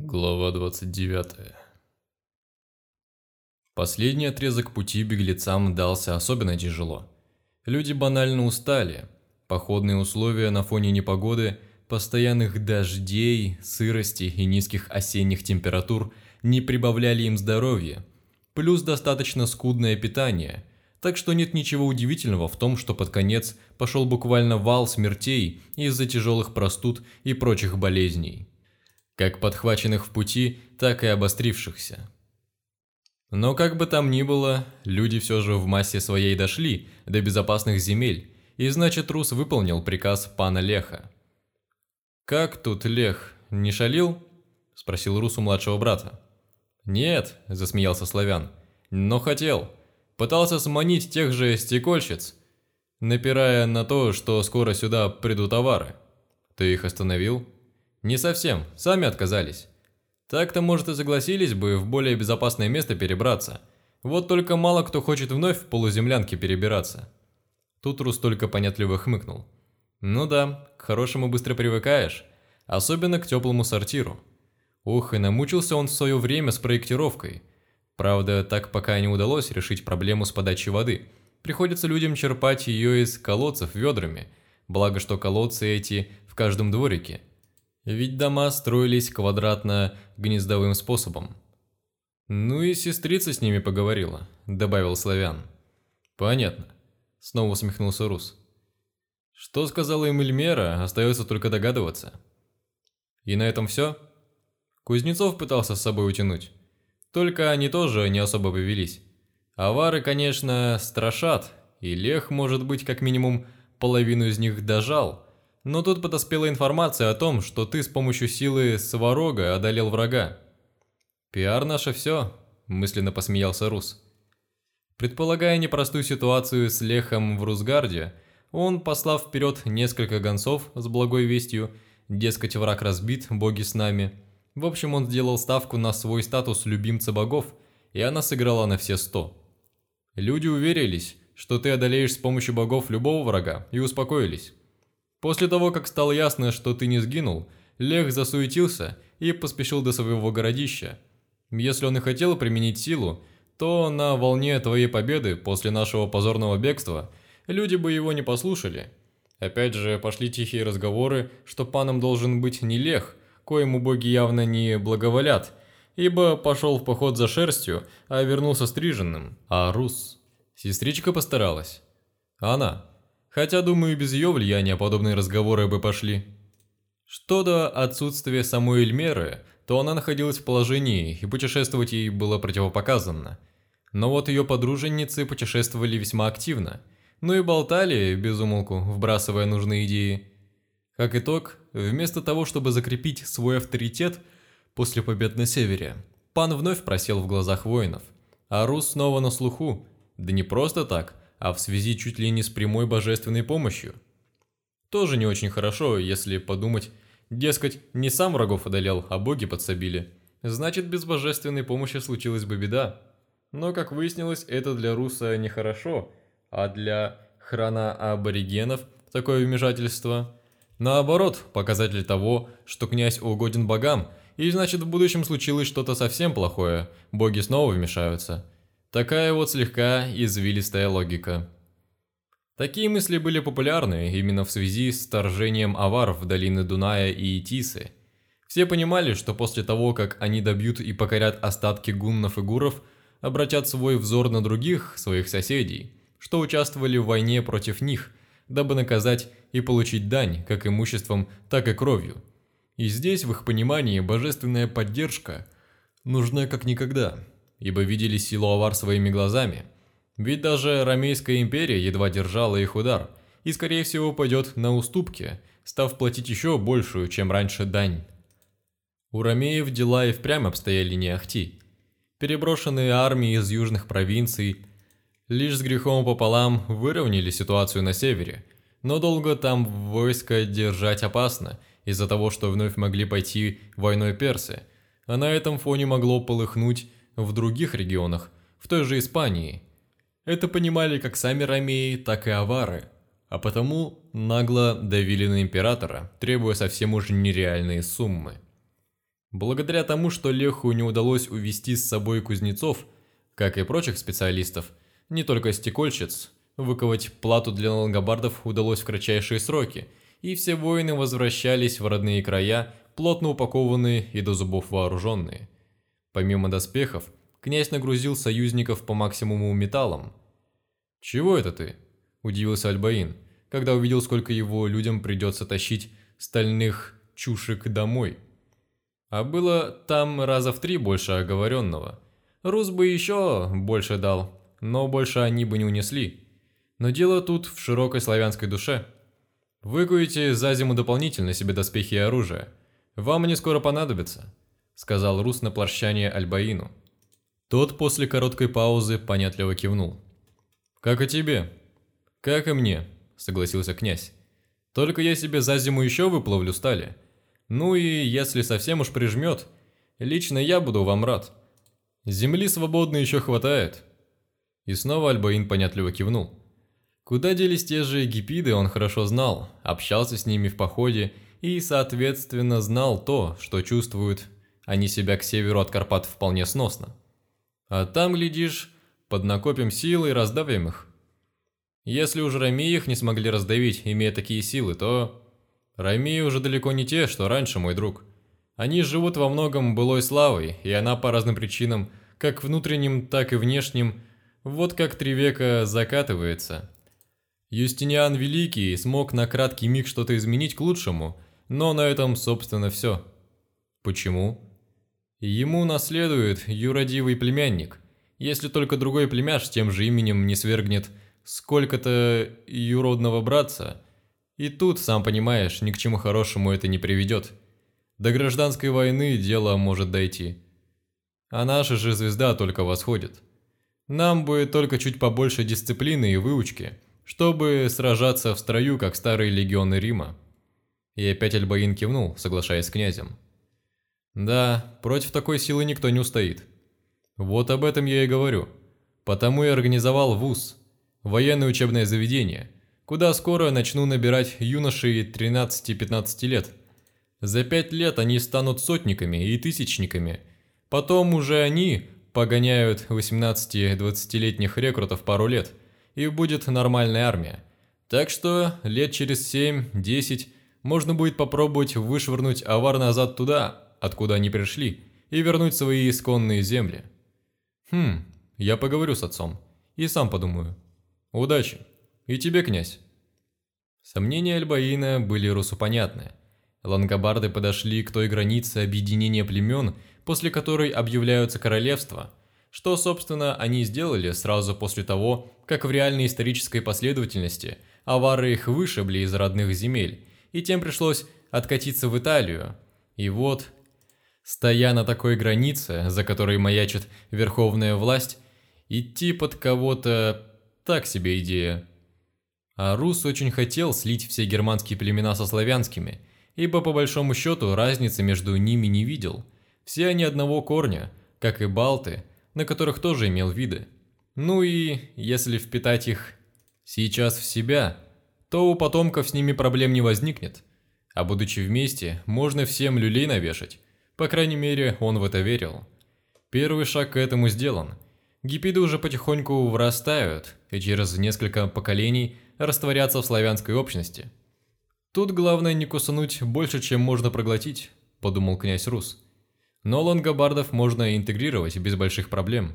Глава 29 Последний отрезок пути беглецам дался особенно тяжело. Люди банально устали. Походные условия на фоне непогоды, постоянных дождей, сырости и низких осенних температур не прибавляли им здоровья. Плюс достаточно скудное питание, так что нет ничего удивительного в том, что под конец пошел буквально вал смертей из-за тяжелых простуд и прочих болезней как подхваченных в пути, так и обострившихся. Но как бы там ни было, люди все же в массе своей дошли до безопасных земель, и значит Рус выполнил приказ пана Леха. «Как тут Лех, не шалил?» – спросил Рус у младшего брата. «Нет», – засмеялся Славян, – «но хотел. Пытался сманить тех же стекольщиц, напирая на то, что скоро сюда придут товары. Ты их остановил?» Не совсем, сами отказались. Так-то, может, и согласились бы в более безопасное место перебраться. Вот только мало кто хочет вновь в полуземлянке перебираться. Тут Рус только понятливо хмыкнул. Ну да, к хорошему быстро привыкаешь, особенно к теплому сортиру. Ух, и намучился он в свое время с проектировкой. Правда, так пока не удалось решить проблему с подачей воды. Приходится людям черпать ее из колодцев ведрами, благо что колодцы эти в каждом дворике – ведь дома строились квадратно-гнездовым способом. «Ну и сестрица с ними поговорила», — добавил Славян. «Понятно», — снова усмехнулся Рус. «Что сказала им Эльмера, остается только догадываться». «И на этом все?» Кузнецов пытался с собой утянуть. Только они тоже не особо повелись. Авары, конечно, страшат, и Лех, может быть, как минимум половину из них дожал, но тут подоспела информация о том, что ты с помощью силы Сварога одолел врага. «Пиар наше все», – мысленно посмеялся Рус. Предполагая непростую ситуацию с Лехом в Русгарде, он, послав вперед несколько гонцов с благой вестью, дескать, враг разбит, боги с нами. В общем, он сделал ставку на свой статус любимца богов, и она сыграла на все сто. Люди уверились, что ты одолеешь с помощью богов любого врага, и успокоились. После того, как стало ясно, что ты не сгинул, Лех засуетился и поспешил до своего городища. Если он и хотел применить силу, то на волне твоей победы после нашего позорного бегства люди бы его не послушали. Опять же, пошли тихие разговоры, что паном должен быть не Лех, коему боги явно не благоволят, ибо пошел в поход за шерстью, а вернулся стриженным, а Рус. Сестричка постаралась. Она. Хотя, думаю, без ее влияния подобные разговоры бы пошли. Что до отсутствия самой Эльмеры, то она находилась в положении, и путешествовать ей было противопоказано. Но вот ее подруженицы путешествовали весьма активно, ну и болтали без умолку, вбрасывая нужные идеи. Как итог, вместо того, чтобы закрепить свой авторитет после побед на севере, пан вновь просел в глазах воинов, а Рус снова на слуху, да не просто так, а в связи чуть ли не с прямой божественной помощью. Тоже не очень хорошо, если подумать, дескать, не сам врагов одолел, а боги подсобили. Значит, без божественной помощи случилась бы беда. Но, как выяснилось, это для Руса нехорошо, а для храна аборигенов такое вмешательство – Наоборот, показатель того, что князь угоден богам, и значит в будущем случилось что-то совсем плохое, боги снова вмешаются – Такая вот слегка извилистая логика. Такие мысли были популярны именно в связи с вторжением аваров в долины Дуная и Тисы. Все понимали, что после того, как они добьют и покорят остатки гуннов и гуров, обратят свой взор на других своих соседей, что участвовали в войне против них, дабы наказать и получить дань как имуществом, так и кровью. И здесь, в их понимании, божественная поддержка нужна как никогда – ибо видели силу авар своими глазами. Ведь даже Ромейская империя едва держала их удар, и скорее всего пойдет на уступки, став платить еще большую, чем раньше, дань. У Ромеев дела и впрямь обстояли не ахти. Переброшенные армии из южных провинций лишь с грехом пополам выровняли ситуацию на севере, но долго там войско держать опасно, из-за того, что вновь могли пойти войной персы, а на этом фоне могло полыхнуть в других регионах, в той же Испании. Это понимали как сами ромеи, так и авары, а потому нагло давили на императора, требуя совсем уж нереальные суммы. Благодаря тому, что Леху не удалось увести с собой кузнецов, как и прочих специалистов, не только стекольщиц, выковать плату для лангобардов удалось в кратчайшие сроки, и все воины возвращались в родные края, плотно упакованные и до зубов вооруженные. Помимо доспехов, князь нагрузил союзников по максимуму металлом. «Чего это ты?» – удивился Альбаин, когда увидел, сколько его людям придется тащить стальных чушек домой – а было там раза в три больше оговоренного. Рус бы еще больше дал, но больше они бы не унесли. Но дело тут в широкой славянской душе. Выкуете за зиму дополнительно себе доспехи и оружие. Вам они скоро понадобятся, сказал Рус на прощание Альбаину. Тот после короткой паузы понятливо кивнул. «Как и тебе?» «Как и мне», — согласился князь. «Только я себе за зиму еще выплавлю стали, ну и если совсем уж прижмет, лично я буду вам рад. Земли свободной еще хватает. И снова Альбаин понятливо кивнул. Куда делись те же египиды, он хорошо знал, общался с ними в походе и, соответственно, знал то, что чувствуют они себя к северу от Карпат вполне сносно. А там, глядишь, поднакопим силы и раздавим их. Если уж Рамеи их не смогли раздавить, имея такие силы, то Рамии уже далеко не те, что раньше, мой друг. Они живут во многом былой славой, и она по разным причинам, как внутренним, так и внешним, вот как три века закатывается. Юстиниан Великий смог на краткий миг что-то изменить к лучшему, но на этом, собственно, все. Почему? Ему наследует юродивый племянник, если только другой племяш тем же именем не свергнет сколько-то юродного братца – и тут, сам понимаешь, ни к чему хорошему это не приведет. До гражданской войны дело может дойти. А наша же звезда только восходит. Нам бы только чуть побольше дисциплины и выучки, чтобы сражаться в строю, как старые легионы Рима. И опять Альбаин кивнул, соглашаясь с князем. Да, против такой силы никто не устоит. Вот об этом я и говорю. Потому и организовал ВУЗ, военное учебное заведение – куда скоро начну набирать юношей 13-15 лет. За пять лет они станут сотниками и тысячниками. Потом уже они погоняют 18-20-летних рекрутов пару лет, и будет нормальная армия. Так что лет через 7-10 можно будет попробовать вышвырнуть авар назад туда, откуда они пришли, и вернуть свои исконные земли. Хм, я поговорю с отцом. И сам подумаю. Удачи. И тебе, князь. Сомнения Альбаина были Русу понятны. Лангобарды подошли к той границе объединения племен, после которой объявляются королевства, что, собственно, они сделали сразу после того, как в реальной исторической последовательности авары их вышибли из родных земель, и тем пришлось откатиться в Италию. И вот, стоя на такой границе, за которой маячит верховная власть, идти под кого-то – так себе идея. А Рус очень хотел слить все германские племена со славянскими, ибо по большому счету разницы между ними не видел. Все они одного корня, как и балты, на которых тоже имел виды. Ну и если впитать их сейчас в себя, то у потомков с ними проблем не возникнет. А будучи вместе, можно всем люлей навешать. По крайней мере, он в это верил. Первый шаг к этому сделан. Гипиды уже потихоньку вырастают, и через несколько поколений – растворяться в славянской общности. Тут главное не кусануть больше, чем можно проглотить, подумал князь Рус. Но лонгобардов можно интегрировать без больших проблем.